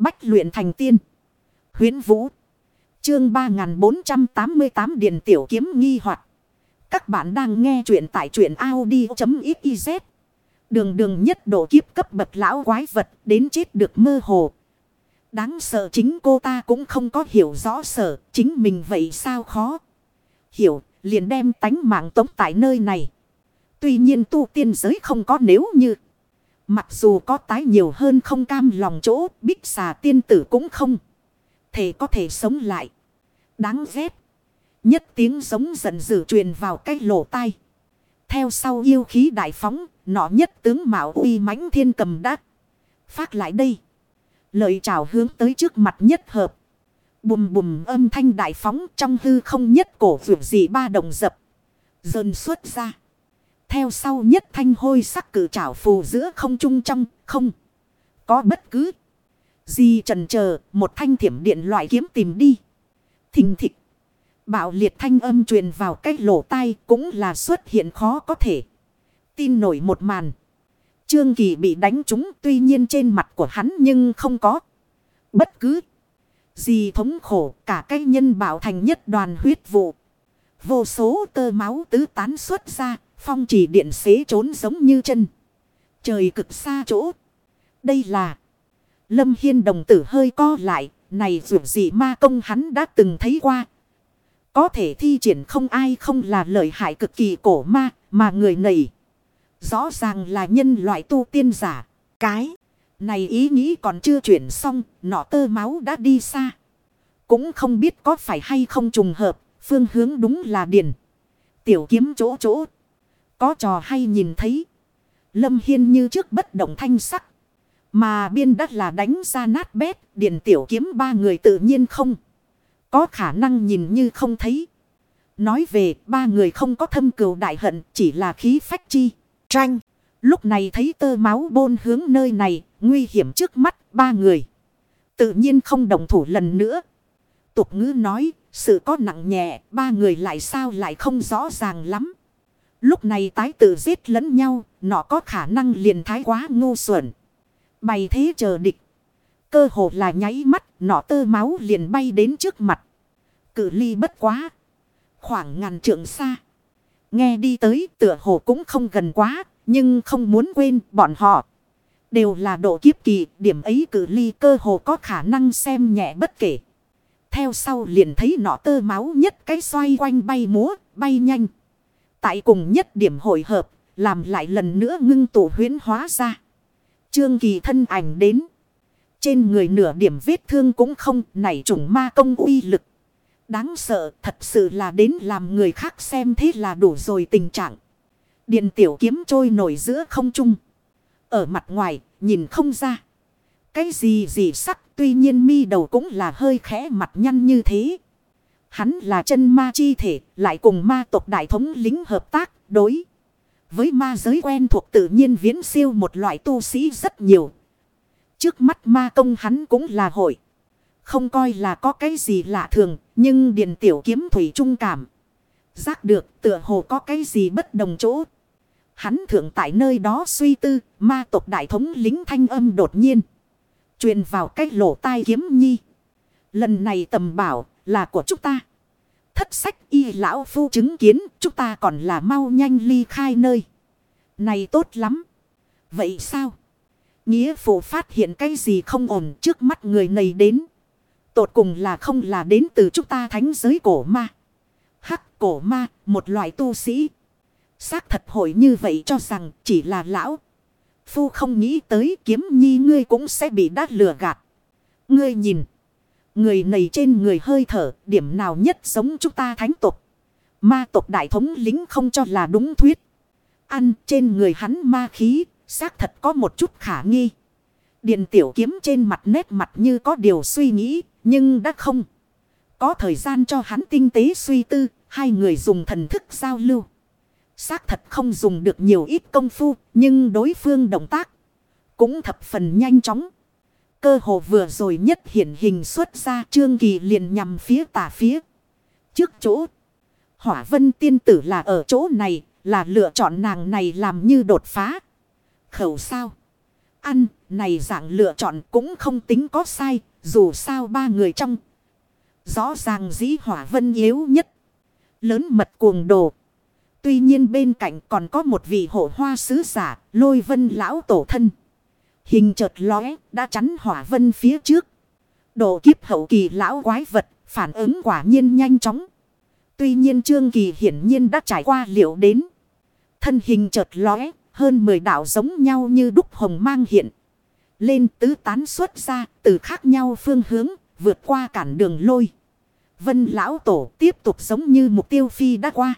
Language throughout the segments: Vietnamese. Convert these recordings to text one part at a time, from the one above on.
Bách luyện thành tiên. huyễn Vũ. Chương 3488 Điền Tiểu Kiếm nghi hoặc Các bạn đang nghe truyện tại truyện Audi.xyz. Đường đường nhất độ kiếp cấp bậc lão quái vật đến chết được mơ hồ. Đáng sợ chính cô ta cũng không có hiểu rõ sở chính mình vậy sao khó. Hiểu, liền đem tánh mạng tống tại nơi này. Tuy nhiên tu tiên giới không có nếu như. Mặc dù có tái nhiều hơn không cam lòng chỗ bích xà tiên tử cũng không. Thể có thể sống lại. Đáng ghét. Nhất tiếng giống giận dữ truyền vào cái lỗ tai. Theo sau yêu khí đại phóng, nọ nhất tướng mạo uy mãnh thiên cầm đắc. Phát lại đây. Lợi trào hướng tới trước mặt nhất hợp. Bùm bùm âm thanh đại phóng trong hư không nhất cổ vượt gì ba đồng dập. Dần xuất ra. Theo sau nhất thanh hôi sắc cử trảo phù giữa không trung trong không. Có bất cứ. Gì trần chờ, một thanh thiểm điện loại kiếm tìm đi. Thình thịch. Bạo liệt thanh âm truyền vào cái lỗ tai cũng là xuất hiện khó có thể. Tin nổi một màn. Trương Kỳ bị đánh trúng, tuy nhiên trên mặt của hắn nhưng không có. Bất cứ. Gì thống khổ, cả cái nhân bảo thành nhất đoàn huyết vụ. Vô số tơ máu tứ tán xuất ra. Phong chỉ điện xế trốn giống như chân. Trời cực xa chỗ. Đây là. Lâm Hiên đồng tử hơi co lại. Này dù gì ma công hắn đã từng thấy qua. Có thể thi triển không ai không là lợi hại cực kỳ cổ ma. Mà người này. Rõ ràng là nhân loại tu tiên giả. Cái. Này ý nghĩ còn chưa chuyển xong. Nọ tơ máu đã đi xa. Cũng không biết có phải hay không trùng hợp. Phương hướng đúng là điền. Tiểu kiếm chỗ chỗ. Có trò hay nhìn thấy. Lâm Hiên như trước bất động thanh sắc. Mà biên đất là đánh ra nát bét. Điện tiểu kiếm ba người tự nhiên không. Có khả năng nhìn như không thấy. Nói về, ba người không có thâm cừu đại hận. Chỉ là khí phách chi. Tranh. Lúc này thấy tơ máu bôn hướng nơi này. Nguy hiểm trước mắt, ba người. Tự nhiên không đồng thủ lần nữa. Tục ngữ nói. Sự có nặng nhẹ. Ba người lại sao lại không rõ ràng lắm. Lúc này tái tự giết lẫn nhau, nó có khả năng liền thái quá ngu xuẩn. Bày thế chờ địch. Cơ hồ là nháy mắt, nọ tơ máu liền bay đến trước mặt. Cự ly bất quá. Khoảng ngàn trượng xa. Nghe đi tới tựa hồ cũng không gần quá, nhưng không muốn quên bọn họ. Đều là độ kiếp kỳ, điểm ấy cự ly cơ hồ có khả năng xem nhẹ bất kể. Theo sau liền thấy nọ tơ máu nhất cái xoay quanh bay múa, bay nhanh. Tại cùng nhất điểm hội hợp, làm lại lần nữa ngưng tụ huyến hóa ra. Trương Kỳ thân ảnh đến. Trên người nửa điểm vết thương cũng không nảy trùng ma công uy lực. Đáng sợ thật sự là đến làm người khác xem thế là đủ rồi tình trạng. Điện tiểu kiếm trôi nổi giữa không trung. Ở mặt ngoài nhìn không ra. Cái gì gì sắc tuy nhiên mi đầu cũng là hơi khẽ mặt nhăn như thế. Hắn là chân ma chi thể, lại cùng ma tộc đại thống lính hợp tác, đối. Với ma giới quen thuộc tự nhiên viễn siêu một loại tu sĩ rất nhiều. Trước mắt ma công hắn cũng là hội. Không coi là có cái gì lạ thường, nhưng điền tiểu kiếm thủy trung cảm. Giác được tựa hồ có cái gì bất đồng chỗ. Hắn thượng tại nơi đó suy tư, ma tộc đại thống lính thanh âm đột nhiên. truyền vào cái lỗ tai kiếm nhi. Lần này tầm bảo, là của chúng ta. Thất sách y lão phu chứng kiến chúng ta còn là mau nhanh ly khai nơi. Này tốt lắm. Vậy sao? Nghĩa phụ phát hiện cái gì không ổn trước mắt người này đến. Tột cùng là không là đến từ chúng ta thánh giới cổ ma. Hắc cổ ma, một loại tu sĩ. Xác thật hội như vậy cho rằng chỉ là lão. Phu không nghĩ tới kiếm nhi ngươi cũng sẽ bị đát lừa gạt. Ngươi nhìn. Người này trên người hơi thở, điểm nào nhất giống chúng ta thánh tục. Ma tộc đại thống lính không cho là đúng thuyết. Ăn trên người hắn ma khí, xác thật có một chút khả nghi. Điện tiểu kiếm trên mặt nét mặt như có điều suy nghĩ, nhưng đã không. Có thời gian cho hắn tinh tế suy tư, hai người dùng thần thức giao lưu. Xác thật không dùng được nhiều ít công phu, nhưng đối phương động tác cũng thập phần nhanh chóng. Cơ hồ vừa rồi nhất hiển hình xuất ra trương kỳ liền nhằm phía tả phía. Trước chỗ. Hỏa vân tiên tử là ở chỗ này. Là lựa chọn nàng này làm như đột phá. Khẩu sao. Ăn, này dạng lựa chọn cũng không tính có sai, dù sao ba người trong. Rõ ràng dĩ hỏa vân yếu nhất. Lớn mật cuồng đồ. Tuy nhiên bên cạnh còn có một vị hộ hoa sứ giả, lôi vân lão tổ thân. Hình chợt lóe, đã chắn hỏa vân phía trước. Độ kiếp hậu kỳ lão quái vật, phản ứng quả nhiên nhanh chóng. Tuy nhiên Trương Kỳ hiển nhiên đã trải qua liệu đến. Thân hình chợt lóe, hơn 10 đạo giống nhau như đúc hồng mang hiện. Lên tứ tán xuất ra, từ khác nhau phương hướng, vượt qua cản đường lôi. Vân lão tổ tiếp tục giống như mục tiêu phi đã qua.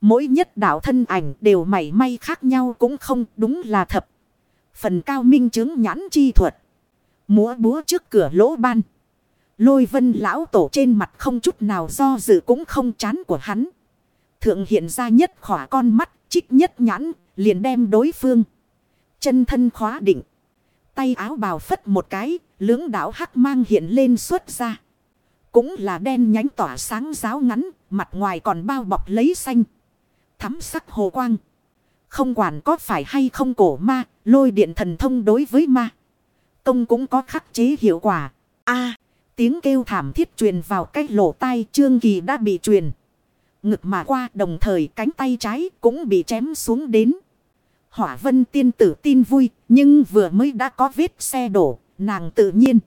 Mỗi nhất đạo thân ảnh đều mảy may khác nhau cũng không đúng là thập. Phần cao minh chứng nhãn chi thuật. Múa búa trước cửa lỗ ban. Lôi vân lão tổ trên mặt không chút nào do dự cũng không chán của hắn. Thượng hiện ra nhất khỏa con mắt, trích nhất nhãn, liền đem đối phương. Chân thân khóa định. Tay áo bào phất một cái, lưỡng đảo hắc mang hiện lên xuất ra. Cũng là đen nhánh tỏa sáng giáo ngắn, mặt ngoài còn bao bọc lấy xanh. Thắm sắc hồ quang. Không quản có phải hay không cổ ma, lôi điện thần thông đối với ma. Công cũng có khắc chế hiệu quả. a tiếng kêu thảm thiết truyền vào cách lỗ tai trương kỳ đã bị truyền. Ngực mà qua đồng thời cánh tay trái cũng bị chém xuống đến. Hỏa vân tiên tử tin vui, nhưng vừa mới đã có vết xe đổ, nàng tự nhiên.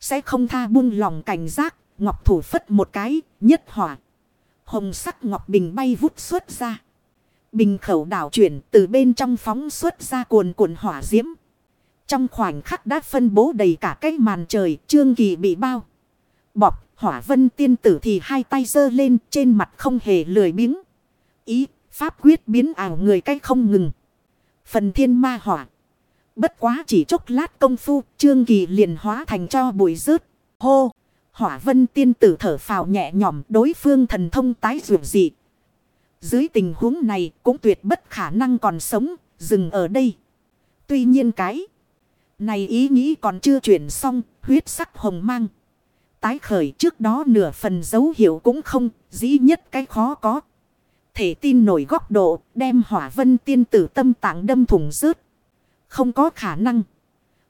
Sẽ không tha buông lòng cảnh giác, ngọc thủ phất một cái, nhất hỏa. Hồng sắc ngọc bình bay vút xuất ra. Bình khẩu đảo chuyển từ bên trong phóng xuất ra cuồn cuộn hỏa diễm. Trong khoảnh khắc đã phân bố đầy cả cái màn trời, trương kỳ bị bao. Bọc, hỏa vân tiên tử thì hai tay giơ lên trên mặt không hề lười biếng. Ý, pháp quyết biến ảo người cách không ngừng. Phần thiên ma hỏa. Bất quá chỉ chốc lát công phu, trương kỳ liền hóa thành cho bụi rớt. Hô! Hỏa vân tiên tử thở phào nhẹ nhõm đối phương thần thông tái dụng dị. Dưới tình huống này cũng tuyệt bất khả năng còn sống, dừng ở đây. Tuy nhiên cái này ý nghĩ còn chưa chuyển xong, huyết sắc hồng mang. Tái khởi trước đó nửa phần dấu hiệu cũng không, dĩ nhất cái khó có. Thể tin nổi góc độ, đem hỏa vân tiên tử tâm tạng đâm thủng rớt. Không có khả năng.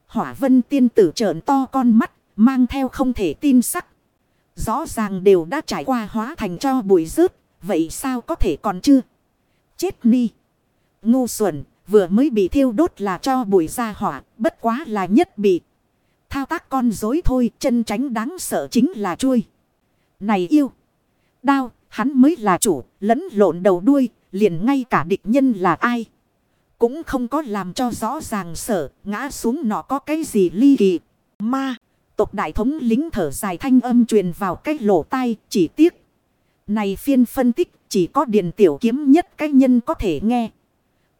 Hỏa vân tiên tử trợn to con mắt, mang theo không thể tin sắc. Rõ ràng đều đã trải qua hóa thành cho bụi rớt, vậy sao có thể còn chưa? Chết ni. Ngu xuẩn, vừa mới bị thiêu đốt là cho bụi ra hỏa, bất quá là nhất bị. Thao tác con dối thôi, chân tránh đáng sợ chính là chui. Này yêu! Đao, hắn mới là chủ, lẫn lộn đầu đuôi, liền ngay cả địch nhân là ai. Cũng không có làm cho rõ ràng sợ, ngã xuống nó có cái gì ly kỳ. Ma, tộc đại thống lính thở dài thanh âm truyền vào cái lỗ tai, chỉ tiếc. Này phiên phân tích, chỉ có điền tiểu kiếm nhất cái nhân có thể nghe.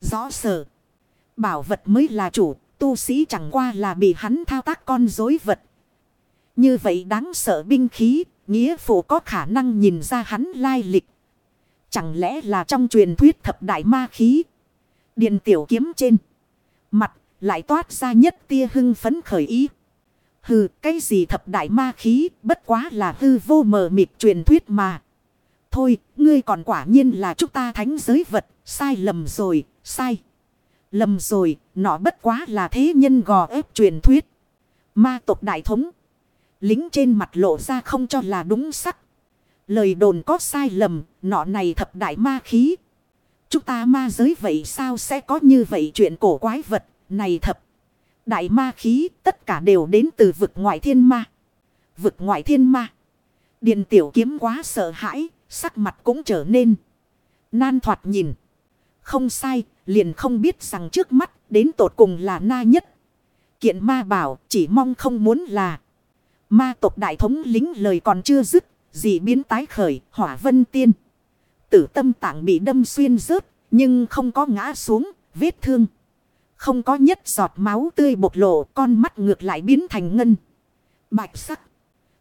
Rõ sở. Bảo vật mới là chủ, tu sĩ chẳng qua là bị hắn thao tác con dối vật. Như vậy đáng sợ binh khí, nghĩa phụ có khả năng nhìn ra hắn lai lịch. Chẳng lẽ là trong truyền thuyết thập đại ma khí. Điện tiểu kiếm trên. Mặt lại toát ra nhất tia hưng phấn khởi ý. Hừ, cái gì thập đại ma khí, bất quá là hư vô mờ mịt truyền thuyết mà. Thôi, ngươi còn quả nhiên là chúng ta thánh giới vật, sai lầm rồi, sai. Lầm rồi, nó bất quá là thế nhân gò ép truyền thuyết. Ma tộc đại thống. Lính trên mặt lộ ra không cho là đúng sắc. Lời đồn có sai lầm, nọ này thập đại ma khí. Chúng ta ma giới vậy sao sẽ có như vậy chuyện cổ quái vật, này thập. Đại ma khí tất cả đều đến từ vực ngoại thiên ma. Vực ngoại thiên ma. Điện tiểu kiếm quá sợ hãi, sắc mặt cũng trở nên nan thoạt nhìn. Không sai, liền không biết rằng trước mắt đến tột cùng là na nhất. Kiện ma bảo chỉ mong không muốn là. Ma tộc đại thống lính lời còn chưa dứt, dị biến tái khởi, hỏa vân tiên. Tử tâm tạng bị đâm xuyên rớt, nhưng không có ngã xuống, vết thương. Không có nhất giọt máu tươi bộc lộ, con mắt ngược lại biến thành ngân. Bạch sắc.